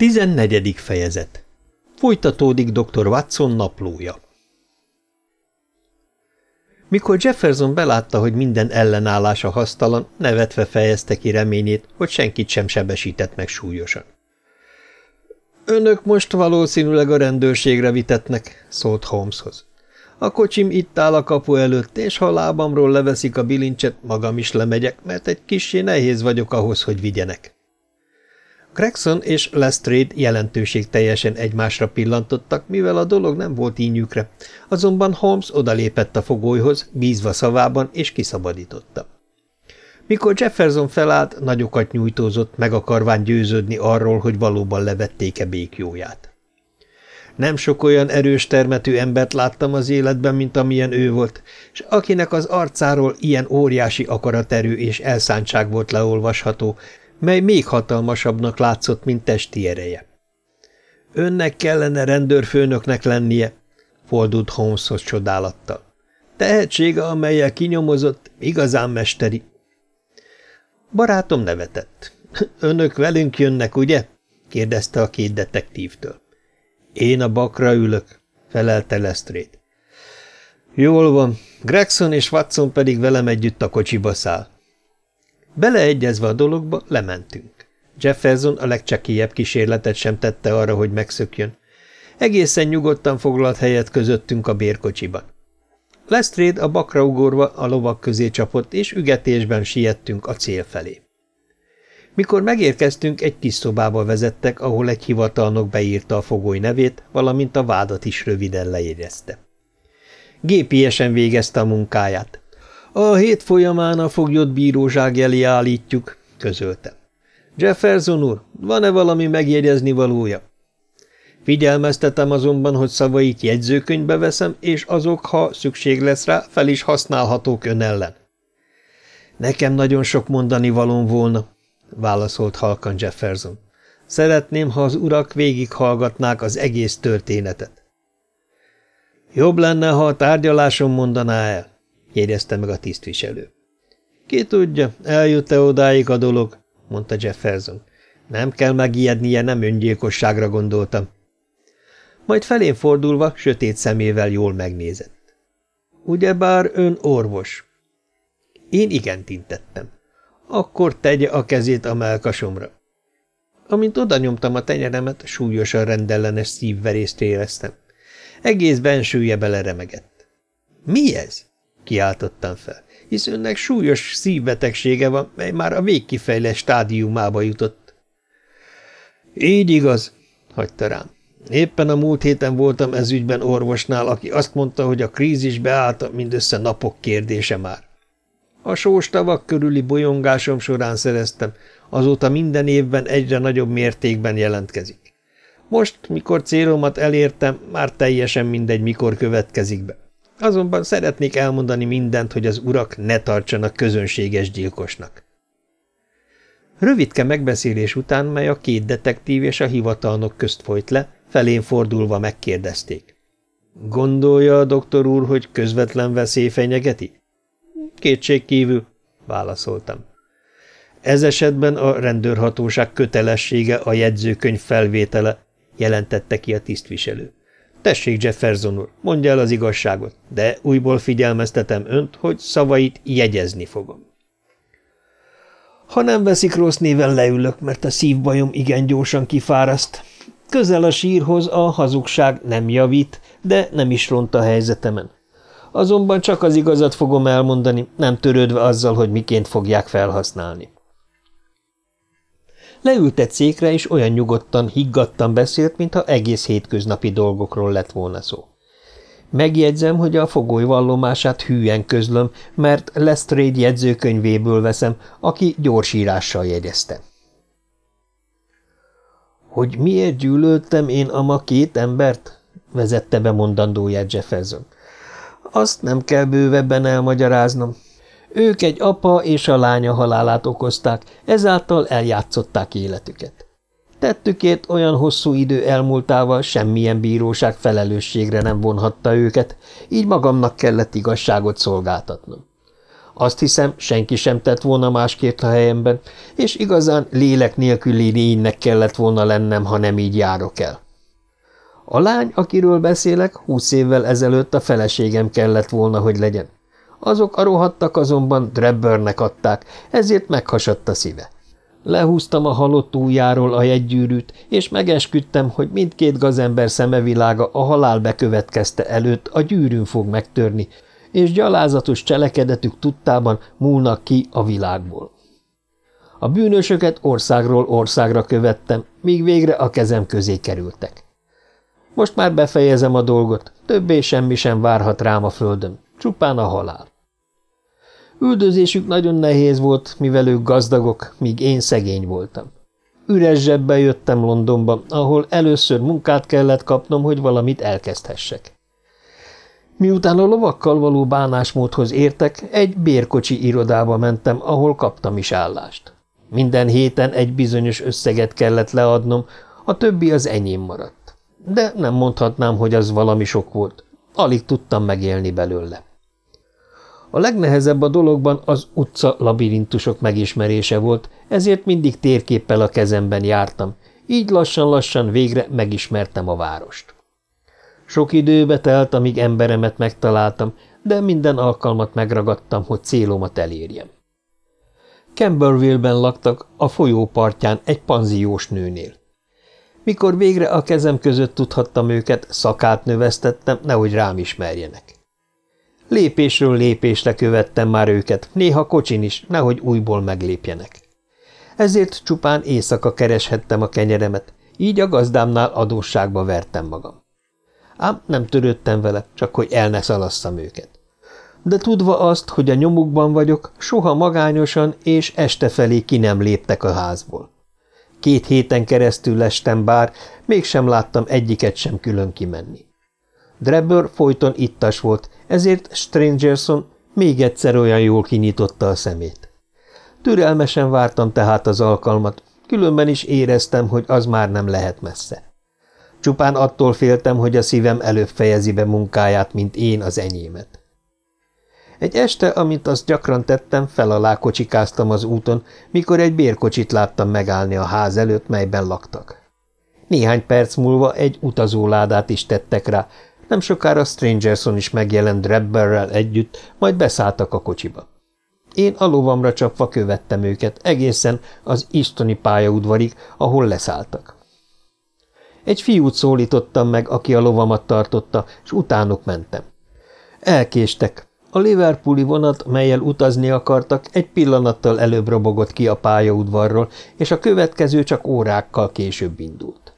14. fejezet Folytatódik dr. Watson naplója Mikor Jefferson belátta, hogy minden ellenállása hasztalan, nevetve fejezte ki reményét, hogy senkit sem sebesített meg súlyosan. Önök most valószínűleg a rendőrségre vitetnek, szólt Holmeshoz. A kocsim itt áll a kapu előtt, és ha lábamról leveszik a bilincset, magam is lemegyek, mert egy kissé nehéz vagyok ahhoz, hogy vigyenek. Gregson és Lestrade jelentőség teljesen egymásra pillantottak, mivel a dolog nem volt ínyükre, azonban Holmes odalépett a fogolyhoz, bízva szavában, és kiszabadította. Mikor Jefferson felállt, nagyokat nyújtózott, meg akarván győződni arról, hogy valóban levették-e békjóját. Nem sok olyan erős termetű embert láttam az életben, mint amilyen ő volt, és akinek az arcáról ilyen óriási akaraterő és elszántság volt leolvasható, mely még hatalmasabbnak látszott, mint testi ereje. Önnek kellene rendőrfőnöknek lennie, fordult Holmeshoz csodálattal. Tehetsége, amelyel kinyomozott, igazán mesteri. Barátom nevetett. Önök velünk jönnek, ugye? kérdezte a két detektívtől. Én a bakra ülök, felelte Lestrade. Jól van, Gregson és Watson pedig velem együtt a kocsiba száll. Beleegyezve a dologba, lementünk. Jefferson a legcsekélyebb kísérletet sem tette arra, hogy megszökjön. Egészen nyugodtan foglalt helyet közöttünk a bérkocsiban. Lestrade a bakra ugorva a lovak közé csapott, és ügetésben siettünk a cél felé. Mikor megérkeztünk, egy kis szobába vezettek, ahol egy hivatalnok beírta a fogoly nevét, valamint a vádat is röviden leérezte. Gépiesen végezte a munkáját. A hét folyamán a foglyot bíróság elé állítjuk, közöltem. Jefferson úr, van-e valami megjegyezni valója? Figyelmeztetem azonban, hogy szavait jegyzőkönyvbe veszem, és azok, ha szükség lesz rá, fel is használhatók ön ellen. Nekem nagyon sok mondani valóm volna, válaszolt halkan Jefferson. Szeretném, ha az urak végighallgatnák az egész történetet. Jobb lenne, ha a tárgyaláson mondaná el, jegyezte meg a tisztviselő. Ki tudja, eljut-e odáig a dolog, mondta Jefferson. Nem kell megijednie, nem öngyilkosságra gondoltam. Majd felén fordulva, sötét szemével jól megnézett. Ugyebár ön orvos. Én igen intettem. Akkor tegye a kezét a melkasomra. Amint oda nyomtam a tenyeremet, súlyosan rendellenes szívverést éreztem. Egész bensője beleremegett. – Mi ez? Kiáltottam fel, hisz önnek súlyos szívbetegsége van, mely már a végkifejlett stádiumába jutott. Így igaz, hagyta rám. Éppen a múlt héten voltam ezügyben orvosnál, aki azt mondta, hogy a krízis beállt mindössze napok kérdése már. A sós tavak körüli bolyongásom során szereztem, azóta minden évben egyre nagyobb mértékben jelentkezik. Most, mikor célomat elértem, már teljesen mindegy, mikor következik be. Azonban szeretnék elmondani mindent, hogy az urak ne tartsanak közönséges gyilkosnak. Rövidke megbeszélés után, mely a két detektív és a hivatalnok közt folyt le, felén fordulva megkérdezték. Gondolja a doktor úr, hogy közvetlen veszély fenyegeti? Kétség kívül, válaszoltam. Ez esetben a rendőrhatóság kötelessége a jegyzőkönyv felvétele, jelentette ki a tisztviselő. Tessék, Jefferson úr, mondja el az igazságot, de újból figyelmeztetem önt, hogy szavait jegyezni fogom. Ha nem veszik rossz néven leülök, mert a szívbajom igen gyorsan kifáraszt. Közel a sírhoz a hazugság nem javít, de nem is ront a helyzetemen. Azonban csak az igazat fogom elmondani, nem törődve azzal, hogy miként fogják felhasználni. Leült egy székre, és olyan nyugodtan, higgadtan beszélt, mintha egész hétköznapi dolgokról lett volna szó. Megjegyzem, hogy a fogoly vallomását hűen közlöm, mert Lestrade jegyzőkönyvéből veszem, aki gyorsírással jegyezte. Hogy miért gyűlöltem én ama két embert? vezette be mondandóját Jefferson. Azt nem kell bővebben elmagyaráznom. Ők egy apa és a lánya halálát okozták, ezáltal eljátszották életüket. Tettükért olyan hosszú idő elmúltával semmilyen bíróság felelősségre nem vonhatta őket, így magamnak kellett igazságot szolgáltatnom. Azt hiszem, senki sem tett volna másképp a helyemben, és igazán lélek nélküli lénynek kellett volna lennem, ha nem így járok el. A lány, akiről beszélek, húsz évvel ezelőtt a feleségem kellett volna, hogy legyen. Azok a rohadtak azonban Drebbernek adták, ezért meghasadt a szíve. Lehúztam a halott ujjáról a jegygyűrűt, és megesküdtem, hogy mindkét gazember szemevilága a halál bekövetkezte előtt a gyűrűn fog megtörni, és gyalázatos cselekedetük tudtában múlnak ki a világból. A bűnösöket országról országra követtem, míg végre a kezem közé kerültek. Most már befejezem a dolgot, többé semmi sem várhat rám a földön, csupán a halál. Üldözésük nagyon nehéz volt, mivel ők gazdagok, míg én szegény voltam. Üres zsebbe jöttem Londonba, ahol először munkát kellett kapnom, hogy valamit elkezdhessek. Miután a lovakkal való bánásmódhoz értek, egy bérkocsi irodába mentem, ahol kaptam is állást. Minden héten egy bizonyos összeget kellett leadnom, a többi az enyém maradt. De nem mondhatnám, hogy az valami sok volt. Alig tudtam megélni belőle. A legnehezebb a dologban az utca labirintusok megismerése volt, ezért mindig térképpel a kezemben jártam, így lassan-lassan végre megismertem a várost. Sok időbe telt, amíg emberemet megtaláltam, de minden alkalmat megragadtam, hogy célomat elérjem. Camberville-ben laktak, a folyó partján egy panziós nőnél. Mikor végre a kezem között tudhattam őket, szakát növesztettem, nehogy rám ismerjenek. Lépésről lépésre követtem már őket, néha kocsin is, nehogy újból meglépjenek. Ezért csupán éjszaka kereshettem a kenyeremet, így a gazdámnál adósságba vertem magam. Ám nem törődtem vele, csak hogy el ne szalasszam őket. De tudva azt, hogy a nyomukban vagyok, soha magányosan és este felé ki nem léptek a házból. Két héten keresztül lestem bár, mégsem láttam egyiket sem külön kimenni. Drebber folyton ittas volt, ezért Strangerson még egyszer olyan jól kinyitotta a szemét. Türelmesen vártam tehát az alkalmat, különben is éreztem, hogy az már nem lehet messze. Csupán attól féltem, hogy a szívem előbb fejezi be munkáját, mint én az enyémet. Egy este, amint azt gyakran tettem, fel alá kocsikáztam az úton, mikor egy bérkocsit láttam megállni a ház előtt, melyben laktak. Néhány perc múlva egy utazóládát is tettek rá, nem sokára Strangerson is megjelent Drebberrel együtt, majd beszálltak a kocsiba. Én a lovamra csapva követtem őket, egészen az istoni pályaudvarig, ahol leszálltak. Egy fiút szólítottam meg, aki a lovamat tartotta, és utánuk mentem. Elkéstek. A Liverpooli vonat, melyel utazni akartak, egy pillanattal előbb robogott ki a pályaudvarról, és a következő csak órákkal később indult.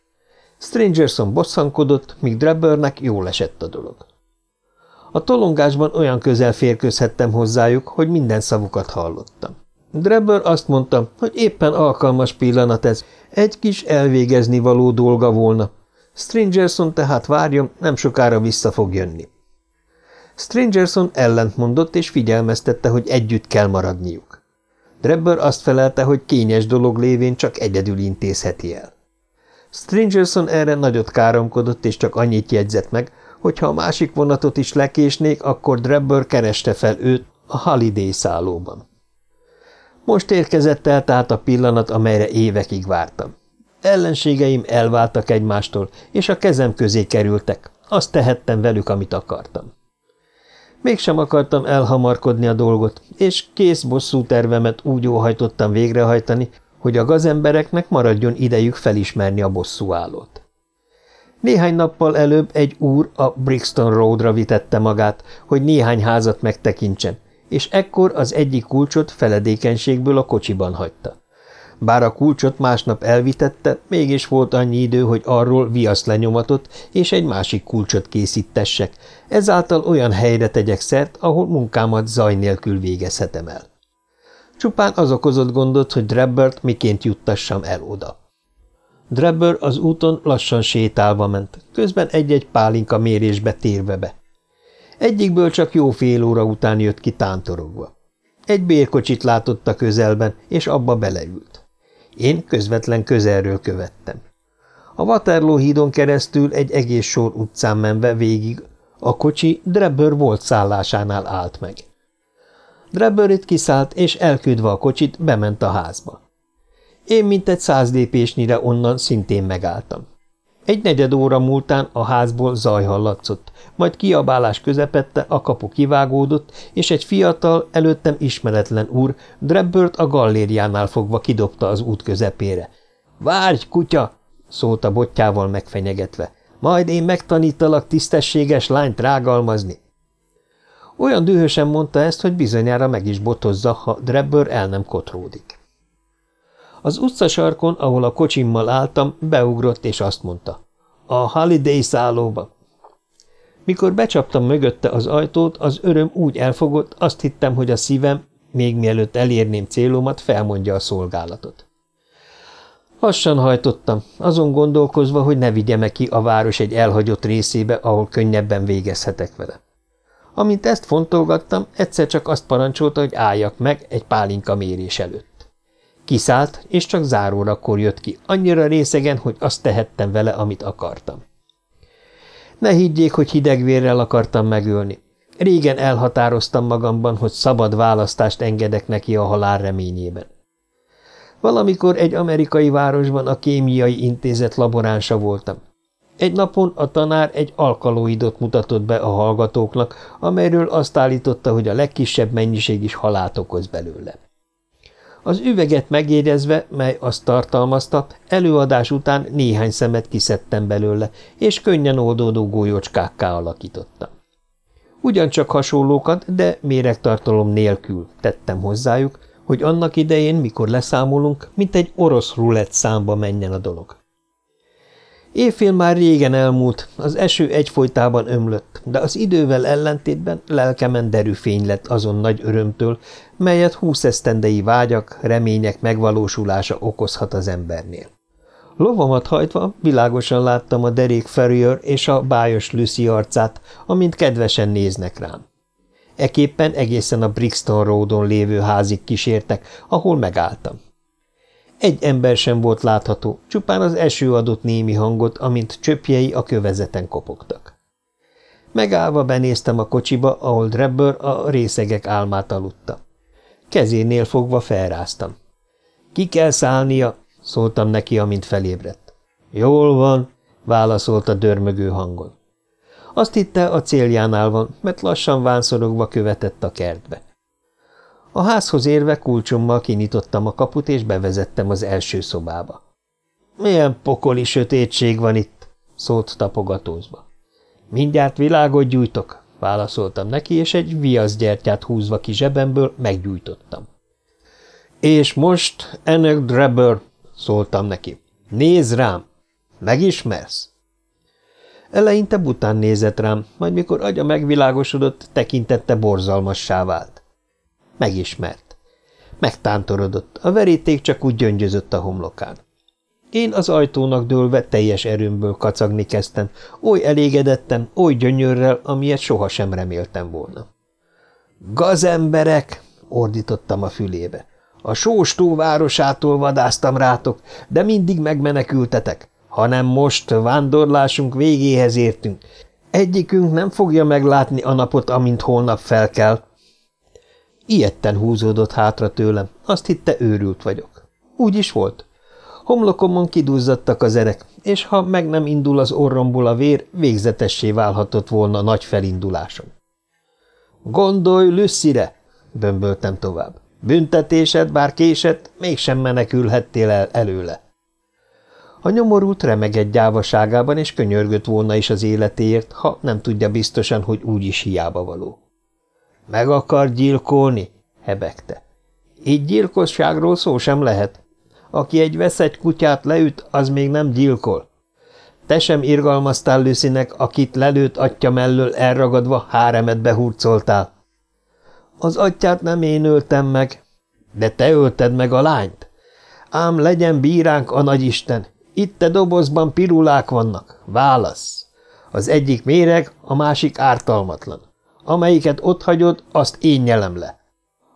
Strangerson bosszankodott, míg Drebbernek jól esett a dolog. A tolongásban olyan közel férkőzhettem hozzájuk, hogy minden szavukat hallottam. Drebber azt mondta, hogy éppen alkalmas pillanat ez, egy kis elvégezni való dolga volna. Strangerson tehát várjon, nem sokára vissza fog jönni. Strangerson ellentmondott és figyelmeztette, hogy együtt kell maradniuk. Drebber azt felelte, hogy kényes dolog lévén csak egyedül intézheti el. Strangerson erre nagyot káromkodott, és csak annyit jegyzett meg, hogy ha a másik vonatot is lekésnék, akkor Drebber kereste fel őt a Holiday szállóban. Most érkezett el tehát a pillanat, amelyre évekig vártam. Ellenségeim elváltak egymástól, és a kezem közé kerültek. Azt tehettem velük, amit akartam. Mégsem akartam elhamarkodni a dolgot, és kész bosszú tervemet úgy óhajtottam végrehajtani, hogy a gazembereknek maradjon idejük felismerni a bosszúállót. Néhány nappal előbb egy úr a Brixton Roadra vitette magát, hogy néhány házat megtekintsen, és ekkor az egyik kulcsot feledékenységből a kocsiban hagyta. Bár a kulcsot másnap elvitette, mégis volt annyi idő, hogy arról viaszt lenyomatot, és egy másik kulcsot készítessek, ezáltal olyan helyre tegyek szert, ahol munkámat zaj nélkül végezhetem el. Csupán az okozott gondot, hogy Drebbert miként juttassam el oda. Drebber az úton lassan sétálva ment, közben egy-egy pálinka mérésbe térve be. Egyikből csak jó fél óra után jött ki tántorogva. Egy bérkocsit látott közelben, és abba beleült. Én közvetlen közelről követtem. A Waterloo hídon keresztül egy egész sor utcán menve végig, a kocsi Drebber volt szállásánál állt meg. Drebberit kiszállt, és elküldve a kocsit, bement a házba. Én mintegy száz lépésnyire onnan szintén megálltam. Egy negyed óra múltán a házból zaj hallatszott, majd kiabálás közepette a kapu kivágódott, és egy fiatal, előttem ismeretlen úr Drebbert a gallériánál fogva kidobta az út közepére. – Várj, kutya! – szólt a botjával megfenyegetve. – Majd én megtanítalak tisztességes lányt rágalmazni. Olyan dühösen mondta ezt, hogy bizonyára meg is botozza, ha Drebber el nem kotródik. Az utcasarkon, ahol a kocsimmal álltam, beugrott és azt mondta. A Holiday szállóba. Mikor becsaptam mögötte az ajtót, az öröm úgy elfogott, azt hittem, hogy a szívem, még mielőtt elérném célomat, felmondja a szolgálatot. Lassan hajtottam, azon gondolkozva, hogy ne vigyem -e ki a város egy elhagyott részébe, ahol könnyebben végezhetek vele. Amint ezt fontolgattam, egyszer csak azt parancsolta, hogy álljak meg egy pálinka mérés előtt. Kiszállt, és csak zárórakor jött ki, annyira részegen, hogy azt tehettem vele, amit akartam. Ne higgyék, hogy hidegvérrel akartam megölni. Régen elhatároztam magamban, hogy szabad választást engedek neki a halál reményében. Valamikor egy amerikai városban a kémiai intézet laboránsa voltam. Egy napon a tanár egy alkaloidot mutatott be a hallgatóknak, amelyről azt állította, hogy a legkisebb mennyiség is halált okoz belőle. Az üveget megérezve, mely azt tartalmazta, előadás után néhány szemet kiszedtem belőle, és könnyen oldódó gólyócskákká alakítottam. Ugyancsak hasonlókat, de méregtartalom nélkül tettem hozzájuk, hogy annak idején, mikor leszámolunk, mint egy orosz rulett számba menjen a dolog. Évfél már régen elmúlt, az eső egyfolytában ömlött, de az idővel ellentétben lelkemen derűfény lett azon nagy örömtől, melyet húsz esztendei vágyak, remények megvalósulása okozhat az embernél. Lovamat hajtva világosan láttam a derék Ferrier és a bájos Lucy arcát, amint kedvesen néznek rám. Eképpen egészen a Brixton Roadon lévő házig kísértek, ahol megálltam. Egy ember sem volt látható, csupán az eső adott némi hangot, amint csöpjei a kövezeten kopogtak. Megállva benéztem a kocsiba, ahol Drebber a részegek álmát aludta. Kezénél fogva felráztam. – Ki kell szállnia? – szóltam neki, amint felébredt. – Jól van – válaszolta dörmögő hangon. Azt hitte, a céljánál van, mert lassan vánszorogva követett a kertbe. A házhoz érve kulcsommal kinyitottam a kaput, és bevezettem az első szobába. – Milyen pokoli sötétség van itt? – szólt tapogatózva. – Mindjárt világot gyújtok – válaszoltam neki, és egy viaszgyertyát húzva ki zsebemből meggyújtottam. – És most, ennek Drebber – szóltam neki. – Nézd rám! Megismersz? Eleinte bután nézett rám, majd mikor agya megvilágosodott, tekintette borzalmassá vált. Megismert. Megtántorodott, a veríték csak úgy gyöngyözött a homlokán. Én az ajtónak dőlve teljes erőmből kacagni kezdtem, oly elégedetten, oly gyönyörrel, amilyet sohasem reméltem volna. – Gazemberek! – ordítottam a fülébe. – A sóstó városától vadáztam rátok, de mindig megmenekültetek, hanem most vándorlásunk végéhez értünk. Egyikünk nem fogja meglátni a napot, amint holnap felkel, Ilyetten húzódott hátra tőlem, azt hitte őrült vagyok. Úgy is volt. Homlokomon kiduzzadtak az erek, és ha meg nem indul az orromból a vér, végzetessé válhatott volna nagy felindulásom. Gondolj Lüsszire, bömböltem tovább. Büntetésed bár késett, mégsem menekülhettél el előle. A nyomorult remegett gyávaságában, és könyörgött volna is az életéért, ha nem tudja biztosan, hogy úgy is hiába való. Meg akar gyilkolni? hebegte. Így gyilkosságról szó sem lehet. Aki egy veszegy kutyát leüt, az még nem gyilkol. Te sem irgalmaztál Lüszinek, akit lelőtt atya mellől elragadva háremet behurcoltál. Az atyát nem én öltem meg, de te ölted meg a lányt. Ám legyen bíránk a nagyisten, itt te dobozban pirulák vannak. Válasz! Az egyik méreg, a másik ártalmatlan. Amelyiket ott hagyod, azt én nyelem le.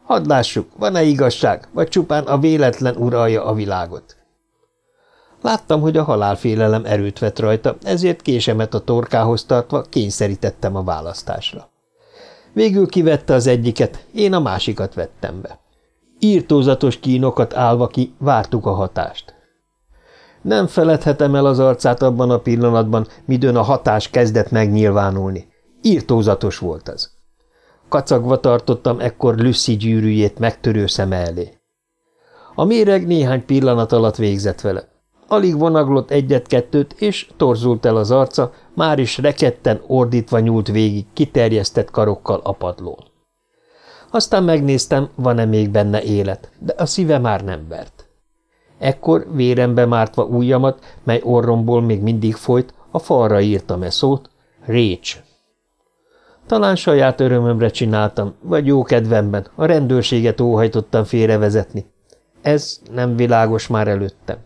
Hadd lássuk, van-e igazság, vagy csupán a véletlen uralja a világot. Láttam, hogy a halálfélelem erőt vett rajta, ezért késemet a torkához tartva kényszerítettem a választásra. Végül kivette az egyiket, én a másikat vettem be. Írtózatos kínokat állva ki, vártuk a hatást. Nem feledhetem el az arcát abban a pillanatban, midőn a hatás kezdett megnyilvánulni. Írtózatos volt az. Kacagva tartottam ekkor Lucy gyűrűjét megtörő szeme elé. A méreg néhány pillanat alatt végzett vele. Alig vonaglott egyet-kettőt, és torzult el az arca, már is reketten ordítva nyúlt végig kiterjesztett karokkal a padlón. Aztán megnéztem, van-e még benne élet, de a szíve már nem vert. Ekkor vérembe mártva ujjamat, mely orromból még mindig folyt, a falra írtam e szót, Récs. Talán saját örömömre csináltam, vagy jó kedvemben, a rendőrséget óhajtottam félrevezetni. Ez nem világos már előttem.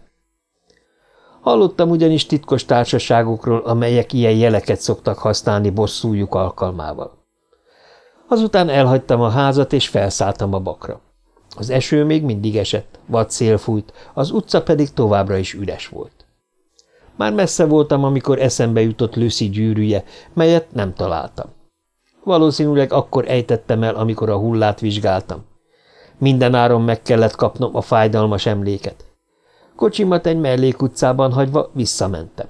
Hallottam ugyanis titkos társaságokról, amelyek ilyen jeleket szoktak használni bosszújuk alkalmával. Azután elhagytam a házat, és felszálltam a bakra. Az eső még mindig esett, vad szél fújt, az utca pedig továbbra is üres volt. Már messze voltam, amikor eszembe jutott Lucy gyűrűje, melyet nem találtam. Valószínűleg akkor ejtettem el, amikor a hullát vizsgáltam. Minden áron meg kellett kapnom a fájdalmas emléket. Kocsimat egy mellékutcában hagyva visszamentem.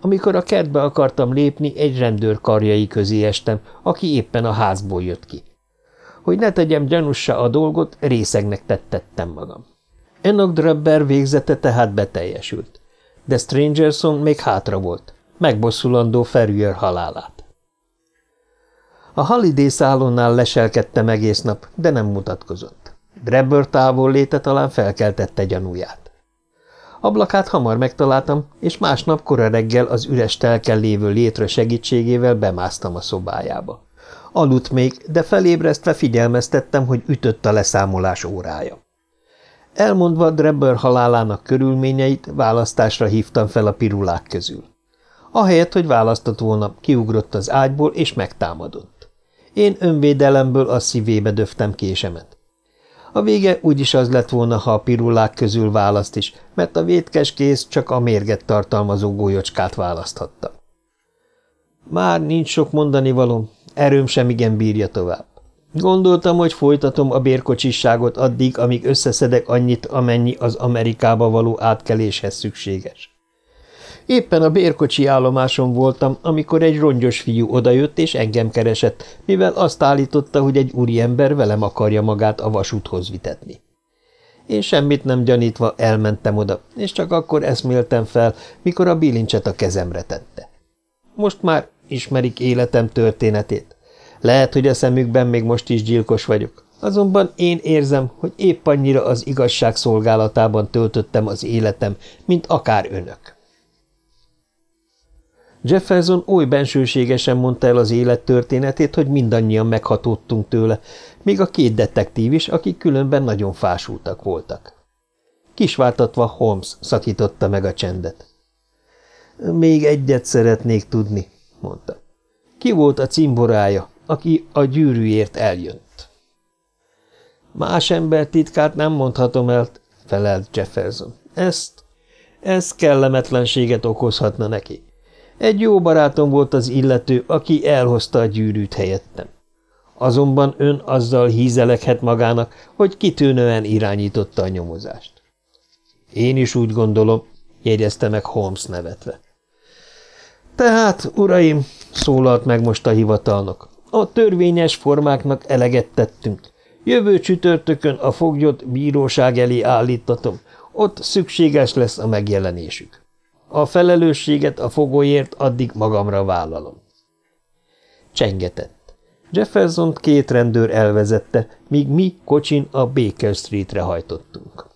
Amikor a kertbe akartam lépni, egy rendőr karjai közé estem, aki éppen a házból jött ki. Hogy ne tegyem gyanussa a dolgot, részegnek tettettem magam. Enoch Drebber végzete tehát beteljesült, de Strangerson még hátra volt, megbosszulandó Ferrier halálát. A Holiday szállónál leselkedtem egész nap, de nem mutatkozott. Drebber távol léte talán felkeltette gyanúját. Ablakát hamar megtaláltam, és másnap kora reggel az üres telken lévő létre segítségével bemásztam a szobájába. Aludt még, de felébresztve figyelmeztettem, hogy ütött a leszámolás órája. Elmondva Drebber halálának körülményeit, választásra hívtam fel a pirulák közül. Ahelyett, hogy választott volna, kiugrott az ágyból és megtámadott. Én önvédelemből a szívébe döftem késemet. A vége úgyis az lett volna, ha a pirulák közül választ is, mert a vétkes kész csak a mérget tartalmazó gólyocskát választhatta. Már nincs sok mondani való, erőm sem igen bírja tovább. Gondoltam, hogy folytatom a bérkocsisságot addig, amíg összeszedek annyit, amennyi az Amerikába való átkeléshez szükséges. Éppen a bérkocsi állomáson voltam, amikor egy rongyos fiú odajött és engem keresett, mivel azt állította, hogy egy úriember velem akarja magát a vasúthoz vitetni. Én semmit nem gyanítva elmentem oda, és csak akkor eszméltem fel, mikor a bilincset a kezemre tette. Most már ismerik életem történetét. Lehet, hogy a szemükben még most is gyilkos vagyok, azonban én érzem, hogy épp annyira az igazság szolgálatában töltöttem az életem, mint akár önök. Jefferson oly bensőségesen mondta el az élet történetét, hogy mindannyian meghatódtunk tőle, még a két detektív is, akik különben nagyon fásultak voltak. Kisváltatva Holmes szakította meg a csendet. Még egyet szeretnék tudni, mondta. Ki volt a cimborája, aki a gyűrűért eljött? Más ember titkát nem mondhatom el, felelt Jefferson. Ezt, ez kellemetlenséget okozhatna neki. Egy jó barátom volt az illető, aki elhozta a gyűrűt helyettem. Azonban ön azzal hízelekhet magának, hogy kitűnően irányította a nyomozást. Én is úgy gondolom, jegyezte meg Holmes nevetve. Tehát, uraim, szólalt meg most a hivatalnok, a törvényes formáknak eleget tettünk. Jövő csütörtökön a foglyot bíróság elé állítatom, ott szükséges lesz a megjelenésük. A felelősséget a fogóért addig magamra vállalom. Csengetett. Jefferson két rendőr elvezette, míg mi kocsin a Baker Streetre hajtottunk.